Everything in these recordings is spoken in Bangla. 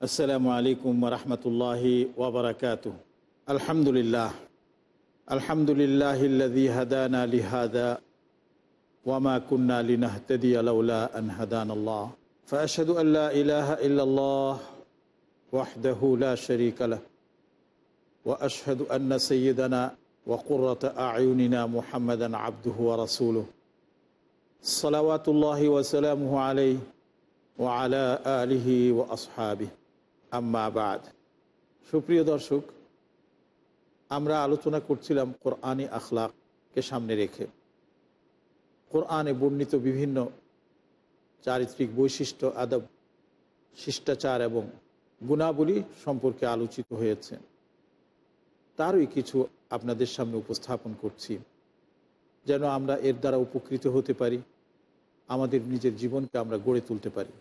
আসসালামু আলাইকুম রহমতুল্লাহি ওবরাকাত আলহামদুলিল্লাহ আলহামদুলিল্লাহিল্লাযী হাদানা লিহাদা ওয়ামা কুন্না লিনাহতাদি লাউলা আন হাদানাল্লাহ ফাআশহাদু আন লা ইলাহা ইল্লাল্লাহ ওয়াহদাহু লা শারীকা লাহ ওয়া আশহাদু আন্না সাইয়্যিদানা ওয়া কুররাতা আ'য়ুনিনা মুহাম্মাদান আবদুহু ওয়া রাসূলুহু সালাওয়াতুল্লাহি ওয়া সালামুহু আলাইহি ওয়া আলা আলিহি ওয়া আসহাবিহি আম্মাবাদ সুপ্রিয় দর্শক, আমরা আলোচনা করছিলাম কোরআনে আখলাককে সামনে রেখে। কোরআনে বর্ণিত বিভিন্ন চারিত্রিক বৈশিষ্ট্য, আদব, শিষ্টাচার এবং গুণাবলী সম্পর্কে আলোচিত হয়েছে। তারই কিছু আপনাদের সামনে উপস্থাপন করছি। যেন আমরা এর দ্বারা উপকৃত হতে পারি, আমাদের নিজের জীবনকে আমরা গড়ে তুলতে পারি।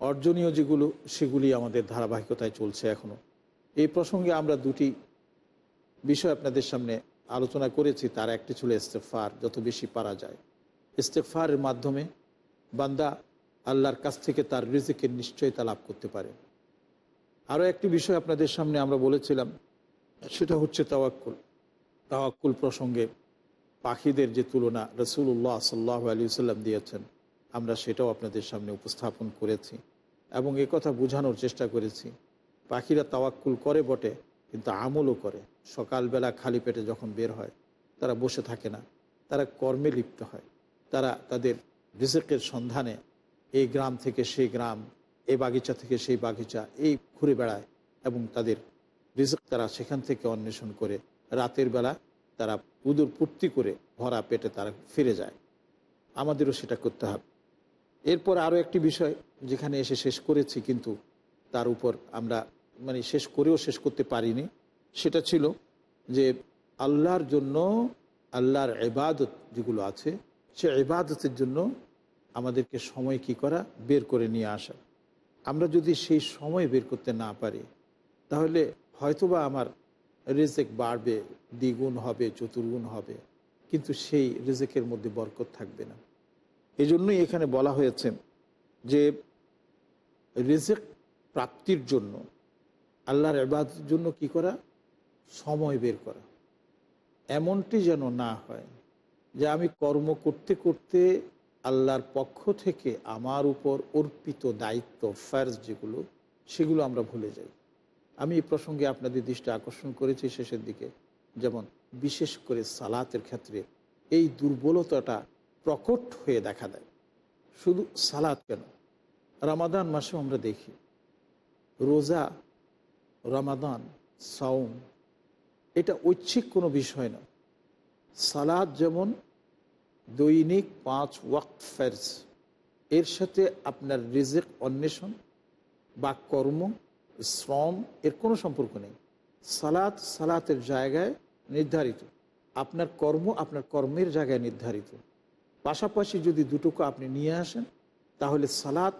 অর্জনীয় যেগুলো, সেগুলি আমাদের ধারাবাহিকতায় চলছে এখনও এই প্রসঙ্গে আমরা দুটি বিষয় আপনাদের সামনে আলোচনা করেছি। তার একটি ছিল ইস্তেফার যত বেশি পারা যায়। ইস্তেফারের মাধ্যমে বান্দা আল্লাহর কাছ থেকে তার রিজিকের নিশ্চয়তা লাভ করতে পারে। আরও একটি বিষয় আপনাদের সামনে আমরা বলেছিলাম, সেটা হচ্ছে তাওয়াক্কুল। তাওয়াক্কুল প্রসঙ্গে পাখিদের যে তুলনা রসুল্লাহ সাল্লাহ আলী সাল্লাম দিয়েছেন। আমরা সেটাও আপনাদের সামনে উপস্থাপন করেছি এবং কথা বোঝানোর চেষ্টা করেছি। পাখিরা তাওয়াক্কুল করে বটে, কিন্তু আমলও করে। সকালবেলা খালি পেটে যখন বের হয়, তারা বসে থাকে না। তারা কর্মে লিপ্ত হয়। তারা তাদের রিজেকের সন্ধানে এই গ্রাম থেকে সেই গ্রাম, এই বাগিচা থেকে সেই বাগিচা, এই ঘুরে বেড়ায় এবং তাদের রিজেক তারা সেখান থেকে অন্বেষণ করে। রাতের বেলা তারা উদুর পূর্তি করে ভরা পেটে তারা ফিরে যায়। আমাদেরও সেটা করতে হবে। এরপর আরও একটি বিষয় যেখানে এসে শেষ করেছি, কিন্তু তার উপর আমরা মানে শেষ করেও শেষ করতে পারিনি, সেটা ছিল যে আল্লাহর জন্য, আল্লাহর এবাদত যেগুলো আছে, সে এবাদতের জন্য আমাদেরকে সময় কি করা? বের করে নিয়ে আসা। আমরা যদি সেই সময় বের করতে না পারি, তাহলে হয়তোবা আমার রেজেক বাড়বে, দ্বিগুণ হবে, চতুর্গুণ হবে, কিন্তু সেই রেজেকের মধ্যে বরকত থাকবে না। এই জন্যই এখানে বলা হয়েছে যে রেজেক প্রাপ্তির জন্য, আল্লাহর এবাদের জন্য কি করা? সময় বের করা। এমনটি যেন না হয় যে আমি কর্ম করতে করতে আল্লাহর পক্ষ থেকে আমার উপর অর্পিত দায়িত্ব, ফার্জ যেগুলো, সেগুলো আমরা ভুলে যাই। আমি এই প্রসঙ্গে আপনাদের দৃষ্টি আকর্ষণ করেছি শেষের দিকে। যেমন বিশেষ করে সালাতের ক্ষেত্রে এই দুর্বলতাটা প্রকট হয়ে দেখা দেয়। শুধু সালাদ কেন? রামাদান মাসে আমরা দেখি, রোজা, রামাদান সাউম এটা ঐচ্ছিক কোনো বিষয় না। সালাদ যেমন দৈনিক পাঁচ ওয়াক্ত ফেরজ, এর সাথে আপনার রিজেক অন্বেষণ বা কর্ম, শ্রম, এর কোনো সম্পর্ক নেই। সালাত সালাতের জায়গায় নির্ধারিত। আপনার কর্ম আপনার কর্মের জায়গায় নির্ধারিত। পাশাপাশি যদি দুটোকে আপনি নিয়ে আসেন, তাহলে সালাত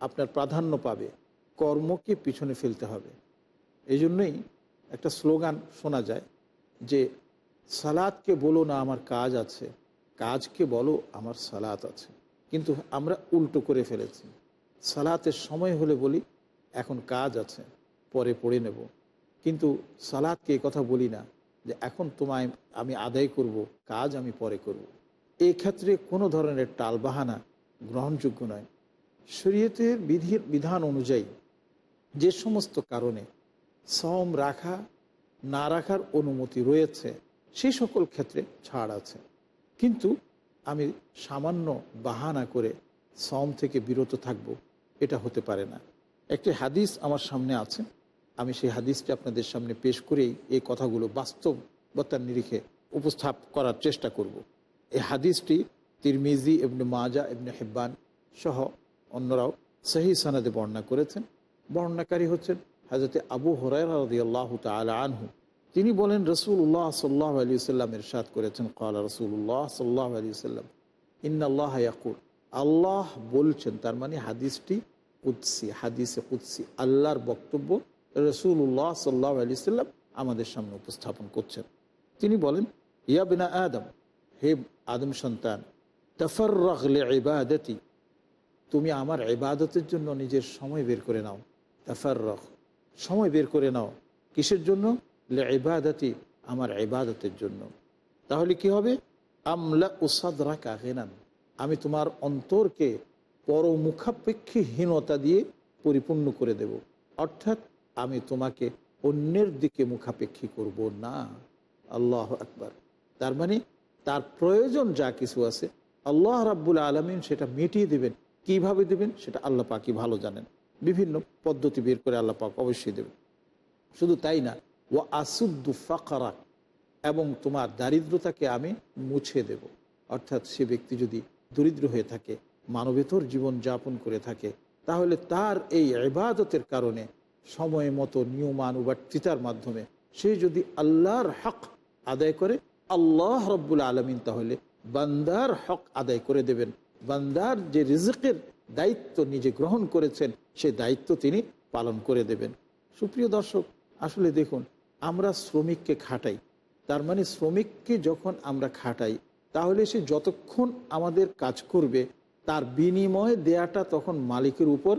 আপনার প্রাধান্য পাবে, কর্মকে পিছনে ফেলতে হবে। এই জন্যই একটা স্লোগান শোনা যায় যে সালাদকে বলো না আমার কাজ আছে, কাজকে বলো আমার সালাত আছে। কিন্তু আমরা উল্টো করে ফেলেছি। সালাতের সময় হলে বলি, এখন কাজ আছে, পরে পড়ে নেব। কিন্তু সালাদকে কথা বলি না যে, এখন তোমায় আমি আদায় করব, কাজ আমি পরে করব। এই ক্ষেত্রে কোনো ধরনের টালবাহানা গ্রহণযোগ্য নয়। শরীয়তের বিধির বিধান অনুযায়ী যে সমস্ত কারণে সম রাখা, না রাখার অনুমতি রয়েছে সেই সকল ক্ষেত্রে ছাড় আছে। কিন্তু আমি সামান্য বাহানা করে সম থেকে বিরত থাকব, এটা হতে পারে না। একটি হাদিস আমার সামনে আছে, আমি সেই হাদিসটি আপনাদের সামনে পেশ করেই এই কথাগুলো বাস্তবতার নিরিখে উপস্থাপ করার চেষ্টা করব। এই হাদিসটি তিরমিজি এবনে মাজা এবনে হেব্বান সহ অন্যরাও সহি সনাদে বর্ণনা করেছেন। বর্ণনাকারী হচ্ছেন হাজরতে আবু হরাইরাহ তালা আনহু। তিনি বলেন রসুল্লাহ সাল্লাহ আলী সাল্লাম এরশাদ করেছেন। কালা রসুল্লাহ সাল্লাহ আলী সাল্লাম ইন্নআল্লাহ ইয়াকুর আল্লাহ বলছেন, তার মানে হাদিসটি কুৎসি হাদিসে কুৎসি আল্লাহর বক্তব্য রসুল্লাহ সাল্লাহ আলী সাল্লাম আমাদের সামনে উপস্থাপন করছেন। তিনি বলেন ইয়াবিনা আদম হে আদম সন্তান তফর রখলে ইবাদতি তুমি আমার ইবাদতের জন্য নিজের সময় বের করে নাও। তফর রখ সময় বের করে নাও। কিসের জন্য? লে ইবাদতি আমার ইবাদতের জন্য। তাহলে কি হবে? আমলা উসাদরা কাহেনান আমি তোমার অন্তরকে পরমুখাপেক্ষীহীনতা দিয়ে পরিপূর্ণ করে দেব। অর্থাৎ আমি তোমাকে অন্যের দিকে মুখাপেক্ষী করব না। আল্লাহ আকবার। তার মানে তার প্রয়োজন যা কিছু আছে, আল্লাহ রাব্বুল আলমিন সেটা মিটিয়ে দেবেন। কীভাবে দেবেন? সেটা আল্লাহ পাকি ভালো জানেন। বিভিন্ন পদ্ধতি বের করে আল্লাহ পাক অবশ্যই দেবেন। শুধু তাই না ও আসুদ্দু ফাকারা, এবং তোমার দারিদ্রতাকে আমি মুছে দেব। অর্থাৎ সে ব্যক্তি যদি দরিদ্র হয়ে থাকে, মানবেতর জীবন যাপন করে থাকে, তাহলে তার এই ইবাদতের কারণে সময় মতো নিয়মানুবর্তিতার মাধ্যমে সে যদি আল্লাহর হক আদায় করে আল্লাহ রব্বুল আলমিন তাহলে বান্দার হক আদায় করে দেবেন। বান্দার যে রিজকের দায়িত্ব নিজে গ্রহণ করেছেন, সে দায়িত্ব তিনি পালন করে দেবেন। সুপ্রিয় দর্শক, আসলে দেখুন, আমরা শ্রমিককে খাটাই। তার মানে শ্রমিককে যখন আমরা খাটাই, তাহলে সে যতক্ষণ আমাদের কাজ করবে, তার বিনিময় দেয়াটা তখন মালিকের উপর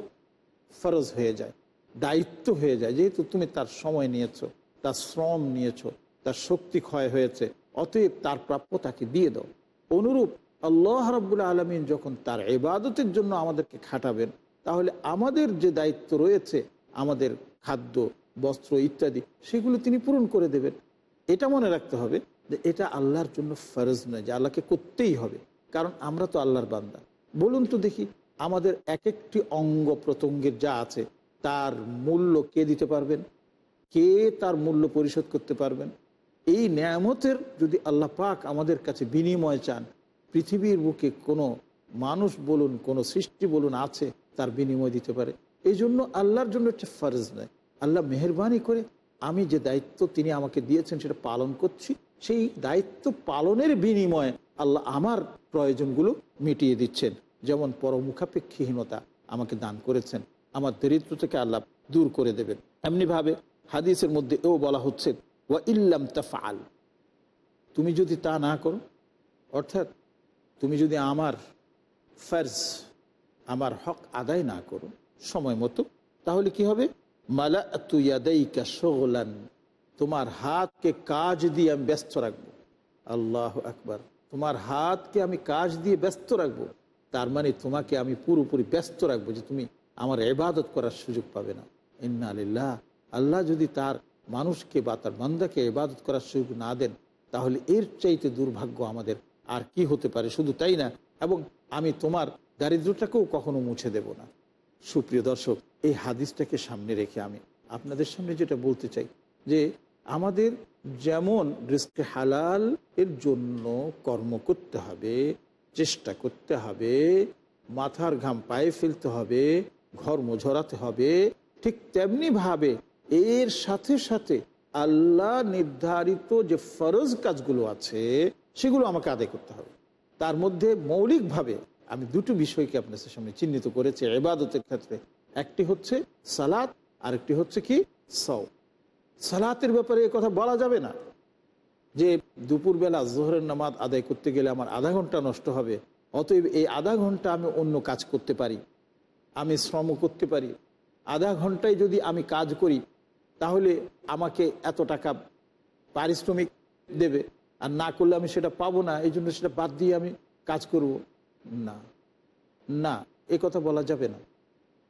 ফরজ হয়ে যায়, দায়িত্ব হয়ে যায়। যেহেতু তুমি তার সময় নিয়েছ, তার শ্রম নিয়েছ, তার শক্তি ক্ষয় হয়েছে অতএব তার প্রাপ্য তাকে দিয়ে দাও। অনুরূপ আল্লাহ রাবুল আলমিন যখন তার এবাদতের জন্য আমাদেরকে খাটাবেন, তাহলে আমাদের যে দায়িত্ব রয়েছে, আমাদের খাদ্য, বস্ত্র ইত্যাদি, সেগুলো তিনি পূরণ করে দেবেন। এটা মনে রাখতে হবে যে এটা আল্লাহর জন্য ফরজ নয়, যে আল্লাহকে করতেই হবে, কারণ আমরা তো আল্লাহর বান্দা। বলুন তো দেখি, আমাদের এক একটি অঙ্গ প্রত্যঙ্গের যা আছে, তার মূল্য কে দিতে পারবেন? কে তার মূল্য পরিশোধ করতে পারবেন? এই ন্যামতের যদি আল্লাহ পাক আমাদের কাছে বিনিময় চান, পৃথিবীর বুকে কোনো মানুষ বলুন, কোনো সৃষ্টি বলুন আছে, তার বিনিময় দিতে পারে। এই জন্য আল্লাহর জন্য একটা ফরজ নয়। আল্লাহ মেহরবানি করে আমি যে দায়িত্ব তিনি আমাকে দিয়েছেন সেটা পালন করছি, সেই দায়িত্ব পালনের বিনিময়ে আল্লাহ আমার প্রয়োজনগুলো মিটিয়ে দিচ্ছেন। যেমন পরমুখাপেক্ষীহীনতা আমাকে দান করেছেন। আমার দরিদ্র থেকে আল্লাহ দূর করে দেবেন। এমনিভাবে হাদিসের মধ্যে এও বলা হচ্ছে ওয়া ইল্লাম তাফাল তুমি যদি তা না করো, অর্থাৎ তুমি যদি আমার ফার্জ, আমার হক আদায় না করো সময় মতো, তাহলে কি হবে? মালা তুয়াদাইকা শোগলান। তোমার হাতকে কাজ দিয়ে আমি ব্যস্ত রাখব। আল্লাহ আকবার। তোমার হাতকে আমি কাজ দিয়ে ব্যস্ত রাখব। তার মানে তোমাকে আমি পুরোপুরি ব্যস্ত রাখব যে তুমি আমার এবাদত করার সুযোগ পাবে না। ইন্না আলিল্লাহ আল্লাহ যদি তার মানুষকে বা তার বান্দাকে এবাদত করার সুযোগ না দেন, তাহলে এর চাইতে দুর্ভাগ্য আমাদের। আর কি হতে পারে? শুধু তাই না? এবং আমি তোমার দারিদ্রটাকেও কখনো মুছে দেব না। সুপ্রিয় দর্শক, এই হাদিসটাকে সামনে রেখে আমি আপনাদের সামনে যেটা বলতে চাই, যে আমাদের যেমন রিস্কে হালাল, এর জন্য কর্ম করতে হবে, চেষ্টা করতে হবে, মাথার ঘাম পায়ে ফেলতে হবে ঘর্ম ঝরাতে হবে, ঠিক তেমনি ভাবে এর সাথে সাথে আল্লাহ নির্ধারিত যে ফরজ কাজগুলো আছে, সেগুলো আমাকে আদায় করতে হবে। তার মধ্যে মৌলিকভাবে আমি দুটো বিষয়কে আপনার সামনে চিহ্নিত করেছি এবাদতের ক্ষেত্রে। একটি হচ্ছে সালাত, আরেকটি হচ্ছে কি সও সালাতের ব্যাপারে কথা বলা যাবে না যে দুপুরবেলা জোহরের নামাজ আদায় করতে গেলে আমার আধা ঘণ্টা নষ্ট হবে, অতএব এই আধা ঘণ্টা আমি অন্য কাজ করতে পারি, আমি শ্রম করতে পারি। আধা ঘন্টায় যদি আমি কাজ করি তাহলে আমাকে এত টাকা পারিশ্রমিক দেবে। আর না করলে আমি সেটা পাবো না, এই জন্য সেটা বাদ দিয়ে আমি কাজ করব। না না, এ কথা বলা যাবে না।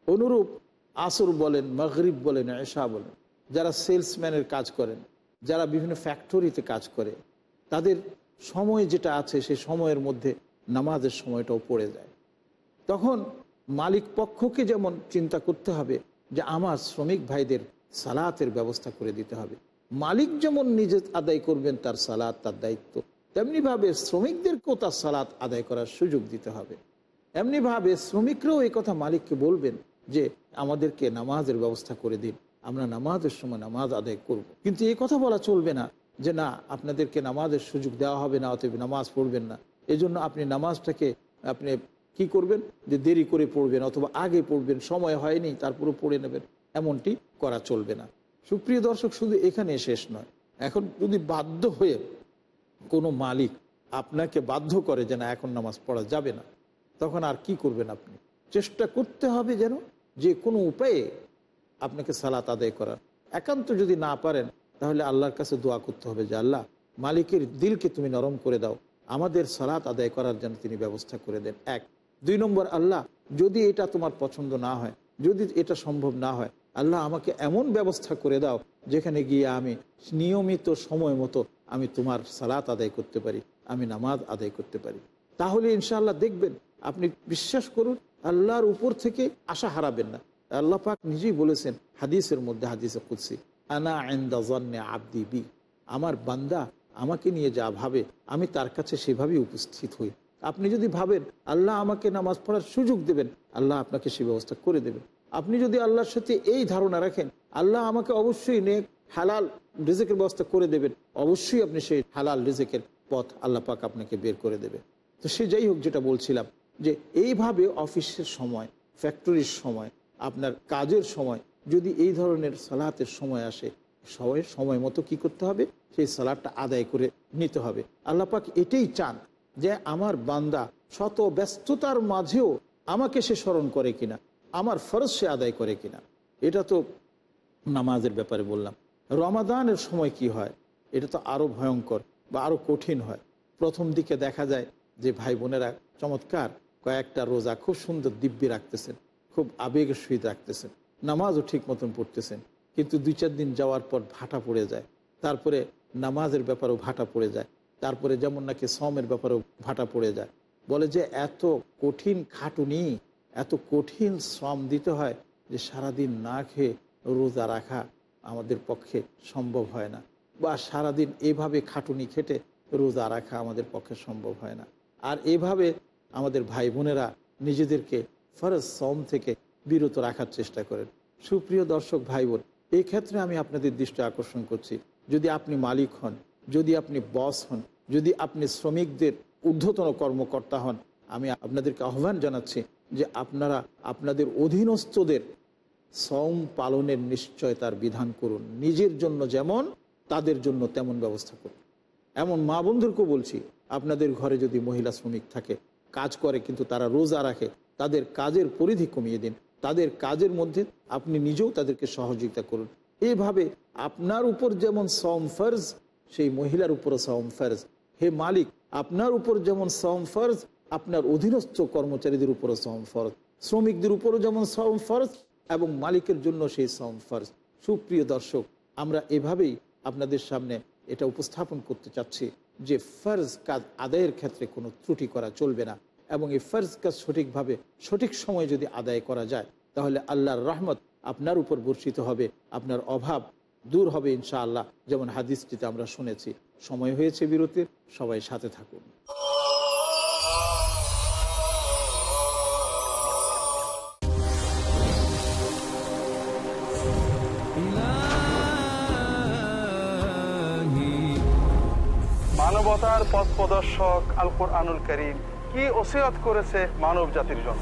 অনুরূপ আসর বলেন, মগরিব বলেন, এশা বলেন, যারা সেলসম্যানের কাজ করেন, যারা বিভিন্ন ফ্যাক্টরিতে কাজ করে, তাদের সময় যেটা আছে সেই সময়ের মধ্যে নামাজের সময়টাও পড়ে যায়। তখন মালিক পক্ষকে যেমন চিন্তা করতে হবে যে আমার শ্রমিক ভাইদের সালাতের ব্যবস্থা করে দিতে হবে। মালিক যেমন নিজে আদায় করবেন, তার সালাত তার দায়িত্ব। তেমনিভাবে শ্রমিকদেরকেও তার সালাত আদায় করার সুযোগ দিতে হবে। এমনিভাবে শ্রমিকরাও এই কথা মালিককে বলবেন যে, আমাদেরকে নামাজের ব্যবস্থা করে দিন। আমরা নামাজের সময় নামাজ আদায় করব। কিন্তু এই কথা বলা চলবে না যে, না, আপনাদেরকে নামাজের সুযোগ দেওয়া হবে না, অতএব নামাজ পড়বেন না। এজন্য আপনি নামাজটাকে, আপনি কি করবেন? যে দেরি করে পড়বেন অথবা আগে পড়বেন, সময় হয়নি তারপরে পড়ে নেবেন। এমনটি করা চলবে না। সুপ্রিয় দর্শক, শুধু এখানে শেষ নয়। এখন যদি বাধ্য হয়ে কোনো মালিক আপনাকে বাধ্য করে যে না, এখন নামাজ পড়া যাবে না, তখন আর কি করবেন আপনি? চেষ্টা করতে হবে যেন যে কোনো উপায়ে আপনাকে সালাত আদায় করার। একান্ত যদি না পারেন, তাহলে আল্লাহর কাছে দোয়া করতে হবে যে, আল্লাহ, মালিকের দিলকে তুমি নরম করে দাও। আমাদের সালাত আদায় করার জন্য তিনি ব্যবস্থা করে দেন। এক। দুই নম্বর, আল্লাহ, যদি এটা তোমার পছন্দ না হয় যদি এটা সম্ভব না হয়, আল্লাহ আমাকে এমন ব্যবস্থা করে দাও যেখানে গিয়ে আমি নিয়মিত সময় মতো আমি তোমার সালাত আদায় করতে পারি, আমি নামাজ আদায় করতে পারি। তাহলে ইনশাআল্লাহ দেখবেন, আপনি বিশ্বাস করুন, আল্লাহর উপর থেকে আশা হারাবেন না। আল্লাহ পাক নিজেই বলেছেন হাদিসের মধ্যে, হাদিসে কুৎসি আনা আইন্দা জন্নে আব্দি বি আমার বান্দা আমাকে নিয়ে যা ভাবে, আমি তার কাছে সেভাবেই উপস্থিত হই। আপনি যদি ভাবেন আল্লাহ আমাকে নামাজ পড়ার সুযোগ দেবেন, আল্লাহ আপনাকে সে ব্যবস্থা করে দেবেন আপনি যদি আল্লাহর সাথে এই ধারণা রাখেন, আল্লাহ আমাকে অবশ্যই নেক, হালাল রিজেকের ব্যবস্থা করে দেবেন, অবশ্যই আপনি সেই হালাল রিজেকের পথ আল্লাহ পাক আপনাকে বের করে দেবে। তো সে যাই হোক যেটা বলছিলাম, যে এইভাবে অফিসের সময়, ফ্যাক্টরির সময়, আপনার কাজের সময়, যদি এই ধরনের সালাতের সময় আসে, সবাই সময় মতো কি করতে হবে? সেই সালাদটা আদায় করে নিতে হবে। আল্লাহ পাক এটাই চান যে আমার বান্দা শত ব্যস্ততার মাঝেও আমাকে সে স্মরণ করে কিনা, আমার ফরজ সে আদায় করে কিনা। এটা তো নামাজের ব্যাপারে বললাম। রমাদানের সময় কি হয়? এটা তো আরও ভয়ঙ্কর বা আরও কঠিন হয়। প্রথম দিকে দেখা যায় যে ভাই বোনেরা চমৎকার, কয়েকটা রোজা খুব সুন্দর দিব্যি রাখতেছেন, খুব আবেগের সহিত রাখতেছেন, নামাজও ঠিক মতন পড়তেছেন, কিন্তু দুই চার দিন যাওয়ার পর ভাটা পড়ে যায়। তারপরে নামাজের ব্যাপারেও ভাটা পড়ে যায়। তারপরে যেমন নাকি সমের ব্যাপারেও ভাটা পড়ে যায়। বলে যে এত কঠিন খাটুনি, এত কঠিন শ্রম দিতে হয় যে সারাদিন না খেয়ে রোজা রাখা আমাদের পক্ষে সম্ভব হয় না। বা সারাদিন এভাবে খাটুনি খেটে রোজা রাখা আমাদের পক্ষে সম্ভব হয় না। আর এভাবে আমাদের ভাই বোনেরা নিজেদেরকে ফরজ সম থেকে বিরত রাখার চেষ্টা করেন। সুপ্রিয় দর্শক ভাই বোন এই ক্ষেত্রে আমি আপনাদের দৃষ্টি আকর্ষণ করছি। যদি আপনি মালিক হন যদি আপনি বস হন, যদি আপনি শ্রমিকদের ঊর্ধ্বতন কর্মকর্তা হন, আমি আপনাদেরকে আহ্বান জানাচ্ছি যে আপনারা আপনাদের অধীনস্থদের সম পালনের নিশ্চয়তার বিধান করুন। নিজের জন্য যেমন, তাদের জন্য তেমন ব্যবস্থা করুন। এমন মা বন্ধুরকেও বলছি, আপনাদের ঘরে যদি মহিলা শ্রমিক থাকে, কাজ করে কিন্তু তারা রোজা রাখে, তাদের কাজের পরিধি কমিয়ে দিন। তাদের কাজের মধ্যে আপনি নিজেও তাদেরকে সহযোগিতা করুন। এইভাবে আপনার উপর যেমন সম ফর্জ সেই মহিলার উপরও সম ফর্জ। হে মালিক, আপনার উপর যেমন সম ফরজ, আপনার অধীনস্থ কর্মচারীদের উপরও সম ফরজ। শ্রমিকদের উপরও যেমন সম ফরজ, এবং মালিকের জন্য সেই সম ফরজ। সুপ্রিয় দর্শক, আমরা এভাবেই আপনাদের সামনে এটা উপস্থাপন করতে চাচ্ছি যে ফর্জ কাজ আদায়ের ক্ষেত্রে কোনো ত্রুটি করা চলবে না, এবং এই ফর্জ কাজ সঠিকভাবে, সঠিক সময়ে যদি আদায় করা যায়, তাহলে আল্লাহর রহমত আপনার উপর বর্ষিত হবে, আপনার অভাব দূর হবে ইনশাআল্লাহ। যেমন হাদিসটিতে আমরা শুনেছি সময় হয়েছে বিরতির সবাই সাথে থাকুন। মানবতার পথ প্রদর্শক আল কোরআনুল করিম কি ওসিয়ত করেছে মানব জাতির জন্য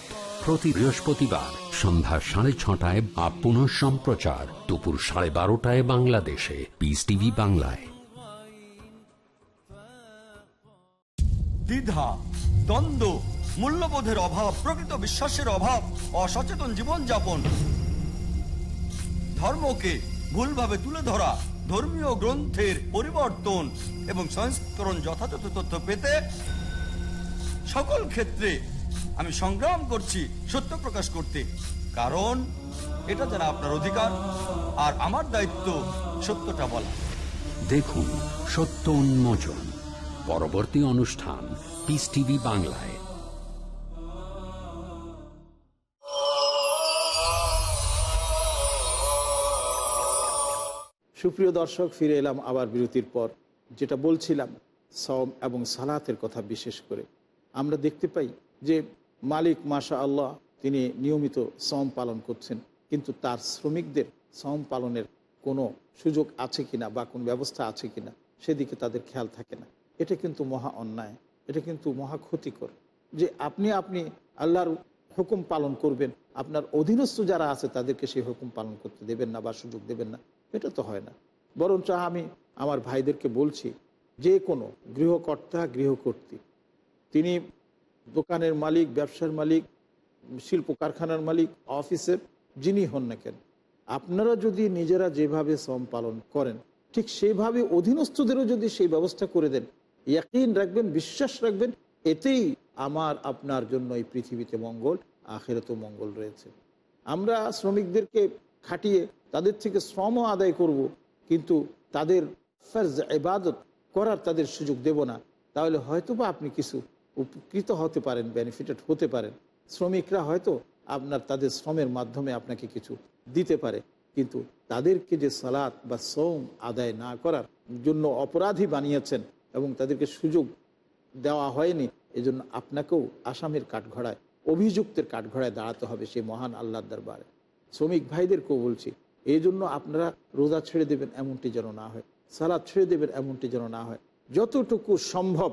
প্রতি বৃহস্পতিবার সন্ধ্যা সাড়ে ছটায় বা পুনঃ সম্প্রচার দুপুর সাড়ে বারোটায় বাংলাদেশে। পিস টিভি বাংলায়। দ্বিধা, দ্বন্দ্ব, মূল্যবোধের অভাব, প্রকৃত বিশ্বাসের অভাব, অসচেতন জীবনযাপন। ধর্মকে ভুলভাবে তুলে ধরা, ধর্মীয় গ্রন্থের পরিবর্তন এবং সংস্করণ যথাযথ তথ্য পেতে সকল ক্ষেত্রে আমি সংগ্রাম করছি সত্য প্রকাশ করতে। কারণ এটা যারা আপনার অধিকার আর আমার দায়িত্ব সত্যটা বলা। দেখুন সত্য উন্মোচন পরবর্তী অনুষ্ঠান পিস টিভি বাংলায়। সুপ্রিয় দর্শক ফিরে এলাম আবার বিরতির পর। যেটা বলছিলাম সম এবং সালাতের কথা বিশেষ করে। আমরা দেখতে পাই যে মালিক মাশা আল্লাহ তিনি নিয়মিত সম পালন করছেন। কিন্তু তার শ্রমিকদের সম পালনের কোনো সুযোগ আছে কিনা বা কোনো ব্যবস্থা আছে কিনা, সেদিকে তাদের খেয়াল থাকে না। এটা কিন্তু মহা অন্যায়, এটা কিন্তু মহা ক্ষতিকর। যে আপনি আপনি আল্লাহর হুকুম পালন করবেন, আপনার অধীনস্থ যারা আছে তাদেরকে সেই হুকুম পালন করতে দেবেন না বা সুযোগ দেবেন না, এটা তো হয় না। বরঞ্চ আমি আমার ভাইদেরকে বলছি, যে কোনো গৃহকর্তা গৃহকর্তী তিনি দোকানের মালিক, ব্যবসার মালিক শিল্প কারখানার মালিক, অফিসের যিনি হন না কেন, আপনারা যদি নিজেরা যেভাবে শ্রম পালন করেন, ঠিক সেইভাবে অধীনস্থদেরও যদি সেই ব্যবস্থা করে দেন, ইয়াকিন রাখবেন, বিশ্বাস রাখবেন, এতেই আমার, আপনার জন্য এই পৃথিবীতে মঙ্গল আখেরত মঙ্গল রয়েছে। আমরা শ্রমিকদেরকে খাটিয়ে তাদের থেকে শ্রমও আদায় করব, কিন্তু তাদের ফর্জ ইবাদত করার তাদের সুযোগ দেব না। তাহলে হয়তো বা আপনি কিছু উপকৃত হতে পারেন বেনিফিটেড হতে পারেন। শ্রমিকরা হয়তো আপনার, তাদের শ্রমের মাধ্যমে আপনাকে কিছু দিতে পারে, কিন্তু তাদেরকে যে সালাত বা শ্রম আদায় না করার জন্য অপরাধী বানিয়েছেন এবং তাদেরকে সুযোগ দেওয়া হয়নি, এজন্য আপনাকেও আসামের কাঠঘড়ায় অভিযুক্তের কাঠঘড়ায় দাঁড়াতে হবে সেই মহান আল্লাহর দরবারে। শ্রমিক ভাইদেরকেও বলছি এই জন্য আপনারা রোজা ছেড়ে দেবেন এমনটি যেন না হয় সালাদ ছেড়ে দেবেন এমনটি যেন না হয়। যতটুকু সম্ভব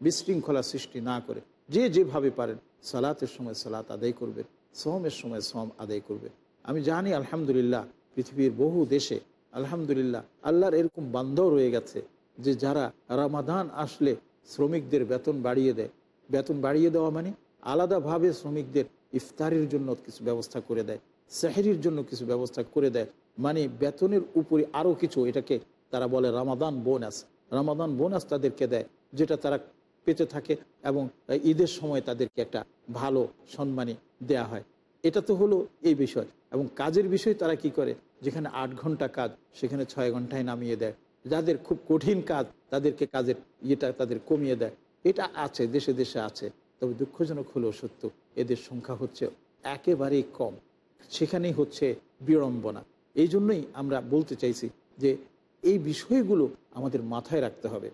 বিশৃঙ্খলা সৃষ্টি না করে যে যেভাবে পারেন, সালাতের সময় সালাত আদায় করবেন শ্রমের সময় শ্রম আদায় করবেন। আমি জানি, আলহামদুলিল্লাহ, পৃথিবীর বহু দেশে, আলহামদুলিল্লাহ, আল্লাহর এরকম বান্ধব রয়ে গেছে যে যারা রামাদান আসলে শ্রমিকদের বেতন বাড়িয়ে দেয়। বেতন বাড়িয়ে দেওয়া মানে আলাদাভাবে শ্রমিকদের ইফতারের জন্য কিছু ব্যবস্থা করে দেয়, সেহরির জন্য কিছু ব্যবস্থা করে দেয়। মানে বেতনের উপরে আরও কিছু এটাকে তারা বলে রামাদান বোনাস। রামাদান বোনাস তাদেরকে দেয়, যেটা তারা পেতে থাকে এবং ঈদের সময় তাদেরকে একটা ভালো সম্মানী দেয়া হয়। এটা তো হলো এই বিষয়। এবং কাজের বিষয় তারা কি করে? যেখানে আট ঘণ্টা কাজ, সেখানে ছয় ঘন্টায় নামিয়ে দেয়। যাদের খুব কঠিন কাজ, তাদেরকে কাজের ইয়েটা তাদের কমিয়ে দেয়। এটা আছে, দেশে দেশে আছে। তবে দুঃখজনক হলেও সত্য, এদের সংখ্যা হচ্ছে একেবারেই কম। সেখানেই হচ্ছে বিড়ম্বনা। এই জন্যই আমরা বলতে চাইছি যে এই বিষয়গুলো আমাদের মাথায় রাখতে হবে।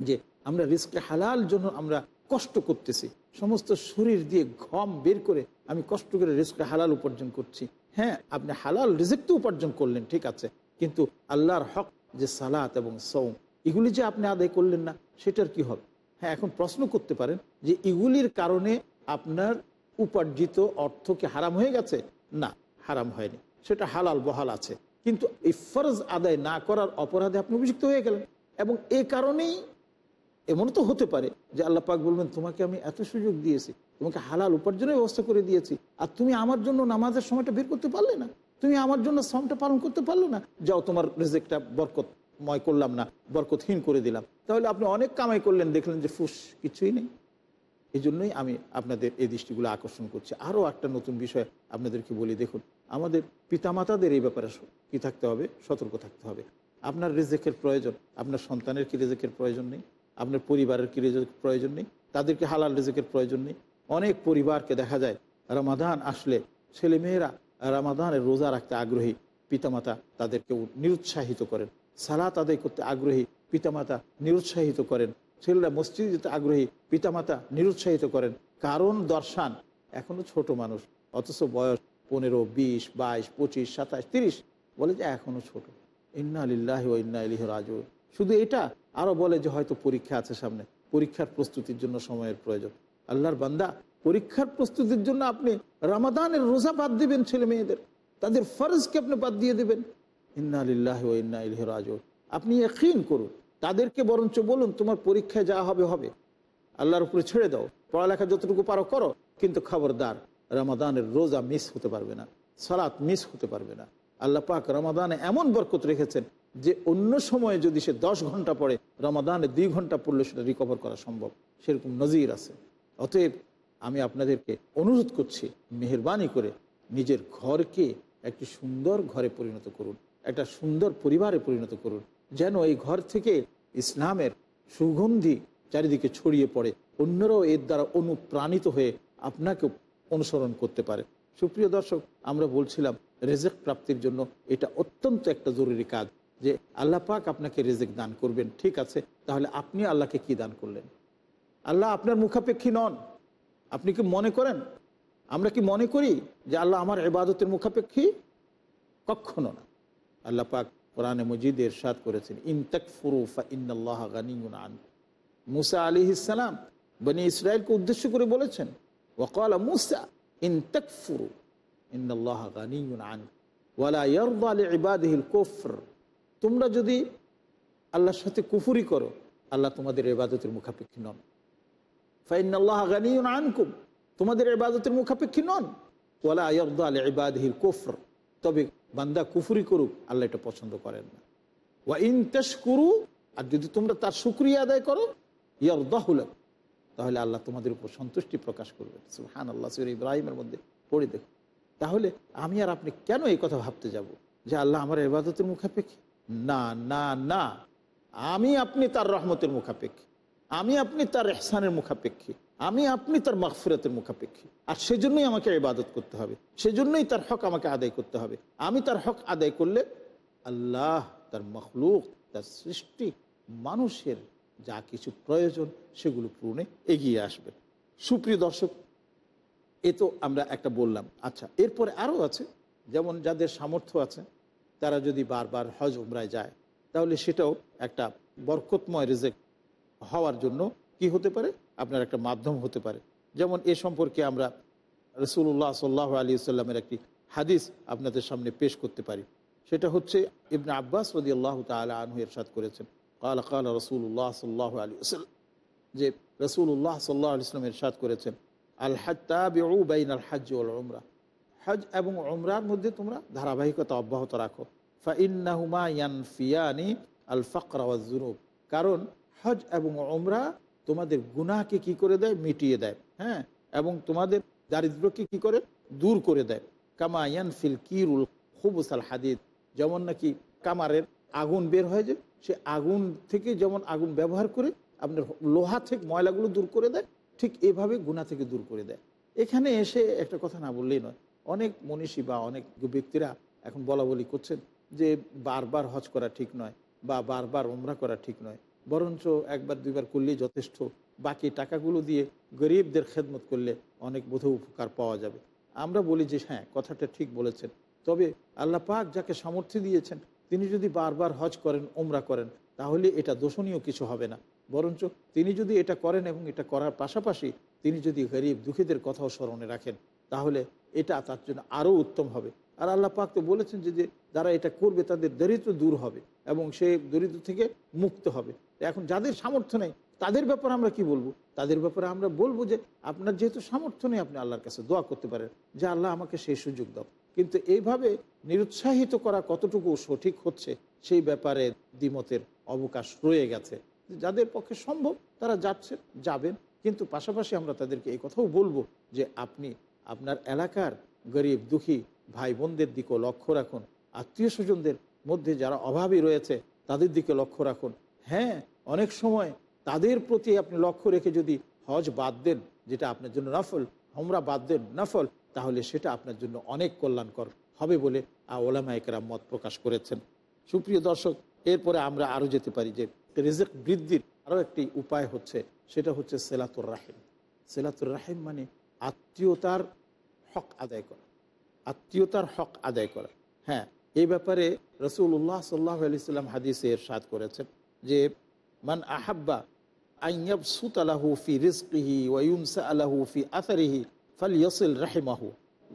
যে আমরা রিস্কে হালাল জন্য আমরা কষ্ট করতেছি। সমস্ত শরীর দিয়ে ঘম বের করে আমি কষ্ট করে রিস্কে হালাল উপার্জন করছি। হ্যাঁ আপনি হালাল রিজিক তো উপার্জন করলেন, ঠিক আছে। কিন্তু আল্লাহর হক যে সালাত এবং সৌম এগুলি যে আপনি আদায় করলেন না, সেটার কি হবে? হ্যাঁ এখন প্রশ্ন করতে পারেন যে এগুলির কারণে আপনার উপার্জিত অর্থ কি হারাম হয়ে গেছে? না, হারাম হয়নি। সেটা হালাল বহাল আছে। কিন্তু এই ফরজ আদায় না করার অপরাধে আপনি অভিযুক্ত হয়ে গেলেন। এবং এ কারণেই এমন তো হতে পারে যে আল্লাহ পাক বলবেন, তোমাকে আমি এত সুযোগ দিয়েছি, তোমাকে হালাল উপার্জনের ব্যবস্থা করে দিয়েছি, আর তুমি আমার জন্য নামাজের সময়টা বের করতে পারলে না, তুমি আমার জন্য শ্রমটা পালন করতে পারল না, যাও তোমার রেজেকটা বরকতময় করলাম না, বরকতহীন করে দিলাম। তাহলে আপনি অনেক কামাই করলেন, দেখলেন যে ফুস, কিছুই নেই। এই জন্যই আমি আপনাদের এই দৃষ্টিগুলো আকর্ষণ করছি। আরও একটা নতুন বিষয় আপনাদেরকে বলি, দেখুন, আমাদের পিতামাতাদের এই ব্যাপারে কি থাকতে হবে? সতর্ক থাকতে হবে। আপনার রেজেকের প্রয়োজন, আপনার সন্তানের কি রেজেকের প্রয়োজন নেই? আপনার পরিবারের কি প্রয়োজন নেই? তাদেরকে হালাল রেজেকের প্রয়োজন নেই। অনেক পরিবারকে দেখা যায়, রামাদান আসলে ছেলেমেয়েরা রামাদানের রোজা রাখতে আগ্রহী। পিতামাতা তাদেরকে নিরুৎসাহিত করেন। সালাত আদায় করতে আগ্রহী, পিতামাতা নিরুৎসাহিত করেন। ছেলেরা মসজিদ যেতে আগ্রহী, পিতামাতা নিরুৎসাহিত করেন। কারণ দর্শান, এখনও ছোট মানুষ, অথচ বয়স পনেরো, বিশ, বাইশ, পঁচিশ, সাতাশ, তিরিশ, বলে যে এখনও ছোট। ইন্না আলিল্লাহ ইন্না ইলিহ রাজু শুধু এটা আরও বলে যে হয়তো পরীক্ষা আছে সামনে। পরীক্ষার প্রস্তুতির জন্য সময়ের প্রয়োজন। আল্লাহর বান্দা, পরীক্ষার প্রস্তুতির জন্য আপনি রামাদানের রোজা বাদ দিবেন ছেলে মেয়েদের। তাদের ফরজকে আপনি বাদ দিয়ে দেবেন। ইন্না আলিল্লাহ ও ইন্না ইলিহ রাজু আপনি একই করুন। তাদেরকে বরঞ্চ বলুন, তোমার পরীক্ষায় যা হবে হবে। আল্লাহর উপরে ছেড়ে দাও। পড়ালেখা যতটুকু পারো, করো। কিন্তু খবরদার, রামাদানের রোজা মিস হতে পারবে না। সালাত মিস হতে পারবে না। আল্লাহ পাক রমাদানে এমন বরকত রেখেছেন যে অন্য সময়ে যদি সে দশ ঘণ্টা পড়ে, রমাদানে দুই ঘণ্টা পড়লে সেটা রিকভার করা সম্ভব। সেরকম নজির আছে। অতএব আমি আপনাদেরকে অনুরোধ করছি, মেহরবানি করে নিজের ঘরকে একটি সুন্দর ঘরে পরিণত করুন, একটা সুন্দর পরিবারে পরিণত করুন, যেন এই ঘর থেকে ইসলামের সুগন্ধি চারিদিকে ছড়িয়ে পড়ে, অন্যরাও এর দ্বারা অনুপ্রাণিত হয়ে আপনাকে অনুসরণ করতে পারে। সুপ্রিয় দর্শক, আমরা বলছিলাম, রেজেক প্রাপ্তির জন্য এটা অত্যন্ত একটা জরুরি কাজ। যে আল্লাহ পাক আপনাকে রেজেক দান করবেন, ঠিক আছে? তাহলে আপনি আল্লাহকে কি দান করলেন? আল্লাহ আপনার মুখাপেক্ষী নন। আপনি কি মনে করেন? আমরা কি মনে করি যে আল্লাহ আমার এবাদতের মুখাপেক্ষী? কখনো না। আল্লাহ পাক কোরআনে মজিদ এরশাদ করেছেন ইনতাক ফুরুফা ইন্নাল্লাহ গানিউন মুসা আলী ইসালাম বনি ইসরায়েলকে উদ্দেশ্য করে বলেছেন, ওয়াকাল মুসা ইনতাক ফুরু ইন্নাল্লাহ গানিউন আন ওয়ালা ইয়ারদা লিইবাদিহিল কুফর। তোমরা যদি আল্লাহর সাথে কুফুরি করো, আল্লাহ তোমাদের ইবাদতের মুখাপেক্ষী নন। ফাইনাল্লাহ গানিউন আনকুম, তোমাদের ইবাদতের মুখাপেক্ষী নন। ওয়ালা ইয়ারদা লিইবাদিহিল কুফর, তবে বান্দা কুফুরি করুক, আল্লাহ এটা পছন্দ করেন না। ওয়া ইন করু আর যদি তোমরা তার শুকরিয়া আদায় করো ইয়ারদাহুলাক তাহলে আল্লাহ তোমাদের উপর সন্তুষ্টি প্রকাশ করবেন। সুহান আল্লাহ সুর ইব্রাহিমের মধ্যে পড়ে দেখো তাহলে আমি আর আপনি কেন এই কথা ভাবতে যাব? যে আল্লাহ আমার এবাদতের মুখাপেক্ষী? না না না। আমি, আপনি তার রহমতের মুখাপেক্ষী। আমি, আপনি তার এহসানের মুখাপেক্ষী। আমি, আপনি তার মাগফিরাতের মুখাপেক্ষী। আর সেজন্যই আমাকে ইবাদত করতে হবে। সেজন্যই তার হক আমাকে আদায় করতে হবে। আমি তার হক আদায় করলে আল্লাহ তার মখলুক, তার সৃষ্টি, মানুষের যা কিছু প্রয়োজন সেগুলো পূরণে এগিয়ে আসবে। সুপ্রিয় দর্শক, এ তো আমরা একটা বললাম। আচ্ছা এরপরে আরও আছে, যেমন যাদের সামর্থ্য আছে তারা যদি বারবার হজ, উমরায় যায়, তাহলে সেটাও একটা বরকতময় রেজেক হওয়ার জন্য কি হতে পারে? আপনার একটা মাধ্যম হতে পারে। যেমন এ সম্পর্কে আমরা রসুল্লাহ সাল্লাহ আলী সাল্লামের একটি হাদিস আপনাদের সামনে পেশ করতে পারি। সেটা হচ্ছে ইবনে আব্বাস রদি আল্লাহ তালা আনহু এরশাদ করেছেন। কাল কাল রসুল্লাহ সাল্লাহ আলী যে রসুল্লাহ সাল্লাহ ইসলাম এরশাদ করেছেন আল হাজ্তাবিন আল হাজ উমরা। হজ এবং উমরার মধ্যে তোমরা ধারাবাহিকতা অব্যাহত রাখো। ফাইন্নাহুমা আল ফকর জুনুব কারণ হজ এবং উমরা তোমাদের গুনাহকে কি করে দেয়? মিটিয়ে দেয়। হ্যাঁ? এবং তোমাদের দারিদ্রকে কি করে? দূর করে দেয়। কামা ইয়ানফিল কিরুল খুবুসাল হাদিদ যেমন নাকি কামারের আগুন বের হয়ে যায় সে আগুন থেকে যেমন আগুন ব্যবহার করে আপনার লোহা থেকে ময়লাগুলো দূর করে দেয়, ঠিক এভাবে গুণা থেকে দূর করে দেয়। এখানে এসে একটা কথা না বললেই নয়। অনেক মনীষী বা অনেক ব্যক্তিরা এখন বলা বলি করছেন যে বারবার হজ করা ঠিক নয় বা বারবার ওমরা করা ঠিক নয়। বরঞ্চ একবার দুইবার করলেই যথেষ্ট। বাকি টাকাগুলো দিয়ে গরিবদের খেদমত করলে অনেক বোধ উপকার পাওয়া যাবে। আমরা বলি যে হ্যাঁ কথাটা ঠিক বলেছেন। তবে আল্লাহ পাক যাকে সামর্থ্য দিয়েছেন, তিনি যদি বারবার হজ করেন ওমরা করেন, তাহলে এটা দোষণীয় কিছু হবে না। বরঞ্চ তিনি যদি এটা করেন এবং এটা করার পাশাপাশি তিনি যদি গরিব দুঃখীদের কথাও স্মরণে রাখেন, তাহলে এটা তার জন্য আরও উত্তম হবে। আর আল্লাহ পাক তো বলেছেন যে যারা এটা করবে তাদের দরিদ্র দূর হবে এবং সে দরিদ্র থেকে মুক্ত হবে। এখন যাদের সামর্থ্য নেই, তাদের ব্যাপারে আমরা কি বলব? তাদের ব্যাপারে আমরা বলব যে, আপনার যেহেতু সামর্থ্য নেই, আপনি আল্লাহর কাছে দোয়া করতে পারেন যে, আল্লাহ আমাকে সেই সুযোগ দাও। কিন্তু এইভাবে নিরুৎসাহিত করা কতটুকু সঠিক হচ্ছে, সেই ব্যাপারে দ্বিমতের অবকাশ রয়ে গেছে। যাদের পক্ষে সম্ভব, তারা যাচ্ছেন, যাবেন। কিন্তু পাশাপাশি আমরা তাদেরকে এই কথাও বলব যে, আপনি আপনার এলাকার গরিব, দুঃখী ভাই বোনদের দিকেও লক্ষ্য রাখুন। আত্মীয় স্বজনদের মধ্যে যারা অভাবী রয়েছে, তাদের দিকে লক্ষ্য রাখুন। হ্যাঁ অনেক সময় তাদের প্রতি আপনি লক্ষ্য রেখে যদি হজ বাদ দেন, যেটা আপনার জন্য নফল, হোমরা বাদ দেন, নফল, তাহলে সেটা আপনার জন্য অনেক কল্যাণকর হবে বলে ওলামা একরাম মত প্রকাশ করেছেন। সুপ্রিয় দর্শক, এরপরে আমরা আরও যেতে পারি যে রেজেক বৃদ্ধির আরও একটি উপায় হচ্ছে, সেটা হচ্ছে সেলাতুর রাহিম। সেলাতুর রাহিম মানে আত্মীয়তার হক আদায় করা। আত্মীয়তার হক আদায় করা। হ্যাঁ এই ব্যাপারে রসুল্লাহ সাল্লাহ আলি সাল্লাম হাদিসে এরশাদ করেছেন যে, মান আহাব্বা আইয়াব সুত আলাহু ফি রিজকিহি ওয়ুমসা আলাহু ফি আথারিহি ফাল ইয়াসিল রাহেমাহু।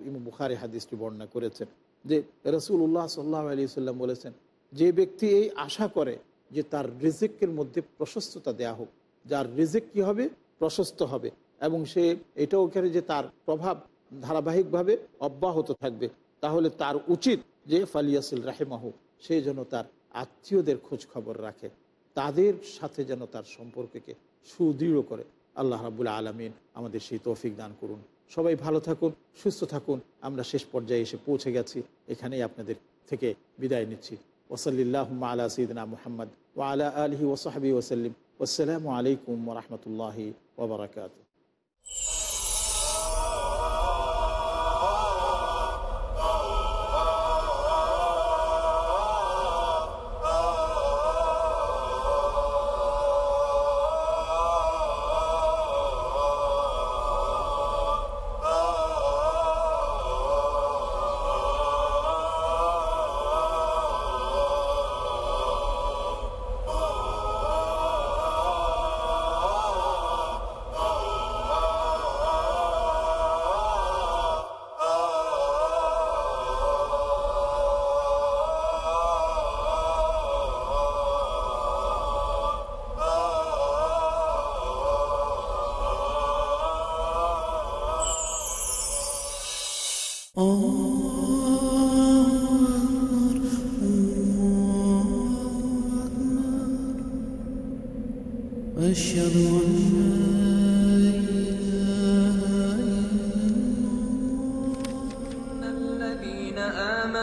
ইমাম বুখারি হাদিসটি বর্ণনা করেছেন যে রসুল্লাহ সাল্লাহ আলি সাল্লাম বলেছেন, যে ব্যক্তি এই আশা করে যে তার রিজিকের মধ্যে প্রশস্ততা দেয়া হোক, যার রিজিক কী হবে? প্রশস্ত হবে। এবং সে এটাও করে যে তার প্রভাব ধারাবাহিকভাবে অব্যাহত থাকবে, তাহলে তার উচিত যে ফালিয়াসিল রাহেমাহু, সে যেন তার আত্মীয়দের খোঁজ খবর রাখে, তাদের সাথে যেন তার সম্পর্ককে সুদৃঢ় করে। আল্লাহ রাবুল আলমিন আমাদের সেই তৌফিক দান করুন। সবাই ভালো থাকুন, সুস্থ থাকুন। আমরা শেষ পর্যায়ে এসে পৌঁছে গেছি। এখানেই আপনাদের থেকে বিদায় নিচ্ছি। ওসলিল্লাহ আলা সঈদনা মুহাম্মদ ও আলা আলহি ওসাহাবি ওসাল্লিম আসসালামু আলাইকুম রহমতুল্লাহি ওবরাকাত you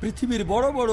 পৃথিবীর বড় বড়